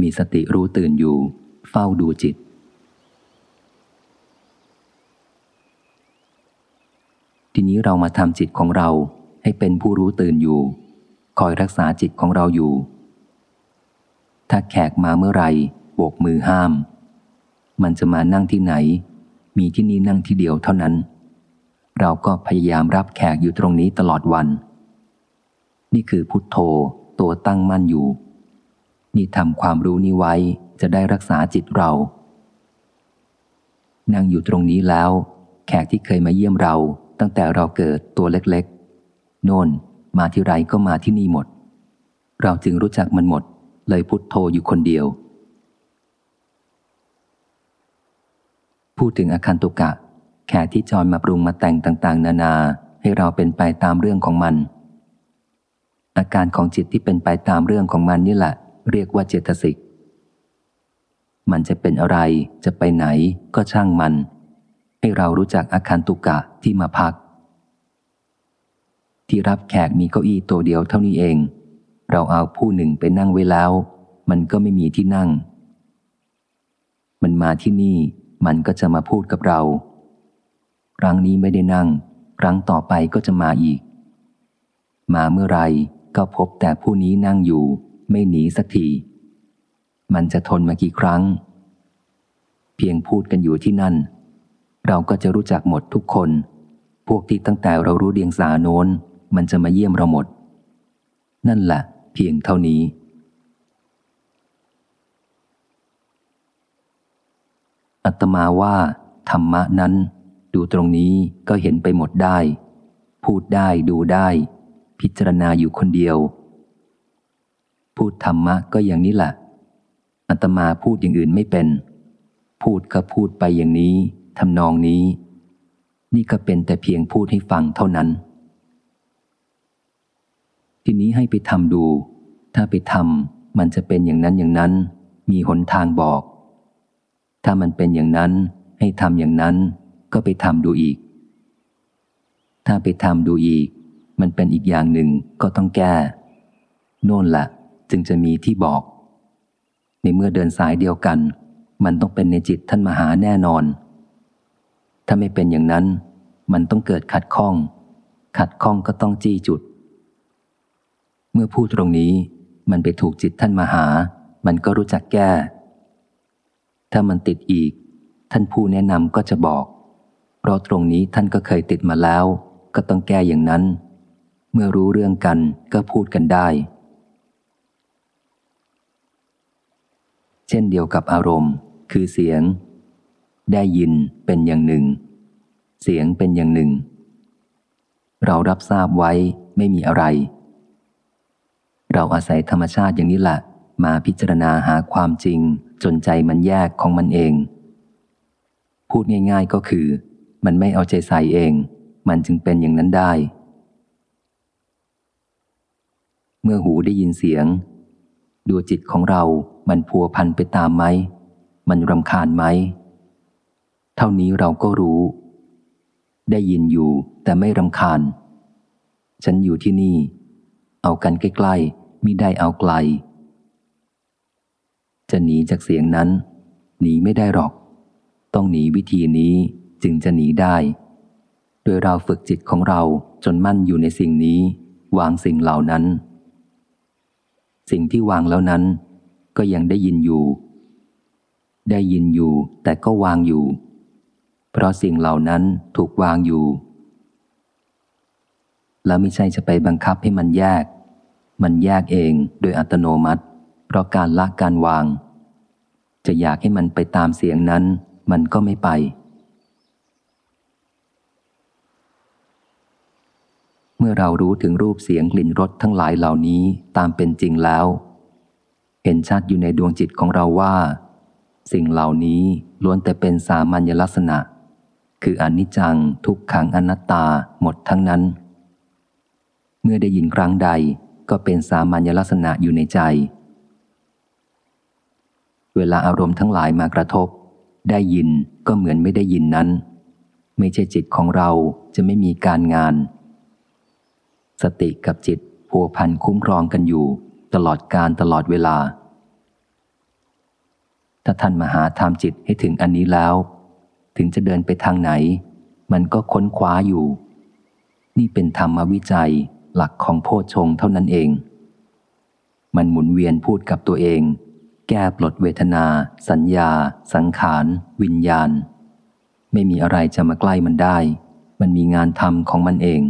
มีสติรู้ตื่นอยู่ เฝ้าดูจิต ทีนี้เรามาทำจิตของเราให้เป็นผู้รู้ตื่นอยู่ คอยรักษาจิตของเราอยู่ ถ้าแขกมาเมื่อไรโบกมือห้าม มันจะมานั่งที่ไหน มีที่นี่นั่งที่เดียวเท่านั้น เราก็พยายามรับแขกอยู่ตรงนี้ตลอดวัน นี่คือพุทโธตัวตั้งมั่นอยู่ นี่ทำความรู้นี้ไว้จะได้รักษาจิตเรา นั่งอยู่ตรงนี้แล้ว แขกที่เคยมาเยี่ยมเราตั้งแต่เราเกิดตัวเล็กๆ โน่นมาที่ไรก็มาที่นี่หมด เราจึงรู้จักมันหมด เลยพุทโธอยู่คนเดียว พูดถึงอาคันตุกะ แขกที่จอนมาปรุงมาแต่งต่าง ๆ นานาให้เราเป็นไปตามเรื่องของมัน อาการของจิตที่เป็นไปตามเรื่องของมันนี่แหละ เรียกว่าเจตสิก มันจะเป็นอะไรจะไปไหนก็ช่างมัน ให้เรารู้จักอาคันตุกะที่มาพัก ที่รับแขกมีเก้าอี้ตัวเดียวเท่านี้เอง เราเอาผู้หนึ่งไปนั่งไว้แล้ว มันก็ไม่มีที่นั่ง มันมาที่นี่มันก็จะมาพูดกับเรา ครั้งนี้ไม่ได้นั่ง ครั้งต่อไปก็จะมาอีก มาเมื่อไรก็พบแต่ผู้นี้นั่งอยู่ ไม่หนีสักที มันจะทนมากี่ครั้ง เพียงพูดกันอยู่ที่นั่น เราก็จะรู้จักหมดทุกคน พวกที่ตั้งแต่เรารู้เดียงสาโน้น มันจะมาเยี่ยมเราหมด นั่นแหละเพียงเท่านี้ อัตมาว่าธรรมะนั้น ดูตรงนี้ก็เห็นไปหมดได้ พูดได้ดูได้ พิจารณาอยู่คนเดียว พูดธรรมะก็อย่างนี้แหละอัตมาพูดอย่างอื่นไม่เป็น พูดก็พูดไปอย่างนี้ทำนองนี้ นี่ก็เป็นแต่เพียงพูดให้ฟังเท่านั้น ทีนี้ให้ไปทำดู ถ้าไปทำมันจะเป็นอย่างนั้นอย่างนั้น มีหนทางบอก ถ้ามันเป็นอย่างนั้นให้ทำอย่างนั้น ก็ไปทำดูอีก ถ้าไปทำดูอีก มันเป็นอีกอย่างหนึ่งก็ต้องแก้ โน่นละ จึงจะมีที่บอก ในเมื่อเดินสายเดียวกัน มันต้องเป็นในจิตท่านมหาแน่นอน ถ้าไม่เป็นอย่างนั้น มันต้องเกิดขัดข้อง ขัดข้องก็ต้องจี้จุด เมื่อพูดตรงนี้มันไปถูกจิตท่านมหา มันก็รู้จักแก้ ถ้ามันติดอีก ท่านผู้แนะนำก็จะบอก เพราะตรงนี้ท่านก็เคยติดมาแล้ว ก็ต้องแก้อย่างนั้น เมื่อรู้เรื่องกันก็พูดกันได้ เช่นเดียวกับอารมณ์ คือเสียง ได้ยินเป็นอย่างหนึ่ง เสียงเป็นอย่างหนึ่ง เรารับทราบไว้ไม่มีอะไร เราอาศัยธรรมชาติอย่างนี้แหละมาพิจารณาหาความจริงจนใจมันแยกของมันเอง พูดง่ายๆก็คือ มันไม่เอาใจใส่เอง มันจึงเป็นอย่างนั้นได้ เมื่อหูได้ยินเสียง ดูจิตของเรามันพัวพันไปตามไหม มันรำคาญไหม เท่านี้เราก็รู้ ได้ยินอยู่แต่ไม่รำคาญ ฉันอยู่ที่นี่ เอากันใกล้ๆมิได้เอาไกล จะหนีจากเสียงนั้น หนีไม่ได้หรอก ต้องหนีวิธีนี้จึงจะหนีได้ โดยเราฝึกจิตของเราจนมั่นอยู่ในสิ่งนี้ วางสิ่งเหล่านั้น สิ่งที่วางแล้วนั้น ก็ยังได้ยินอยู่ ได้ยินอยู่ แต่ก็วางอยู่ เพราะสิ่งเหล่านั้นถูกวางอยู่ แล้วไม่ใช่จะไปบังคับให้มันแยก มันแยกเองโดยอัตโนมัติ เพราะการละการวาง จะอยากให้มันไปตามเสียงนั้น มันก็ไม่ไป เมื่อเรารู้ถึงรูปเสียงกลิ่นรสทั้งหลายเหล่านี้ตามเป็นจริงแล้ว เห็นชัดอยู่ในดวงจิตของเราว่า สิ่งเหล่านี้ล้วนแต่เป็นสามัญลักษณะ คืออนิจจังทุกขังอนัตตาหมดทั้งนั้น เมื่อได้ยินครั้งใดก็เป็นสามัญลักษณะอยู่ในใจ เวลาอารมณ์ทั้งหลายมากระทบ ได้ยินก็เหมือนไม่ได้ยินนั้น ไม่ใช่จิตของเราจะไม่มีการงาน สติกับจิตพัวพันคุ้มครองกันอยู่ ตลอดการตลอดเวลา ถ้าท่านมาหาทำจิตให้ถึงอันนี้แล้ว ถึงจะเดินไปทางไหน มันก็ค้นคว้าอยู่ นี่เป็นธรรมวิจัยหลักของโพชงเท่านั้นเอง มันหมุนเวียนพูดกับตัวเอง แก้ปลดเวทนา สัญญา สังขาร วิญญาณ ไม่มีอะไรจะมาใกล้มันได้ มันมีงานทำของมันเอง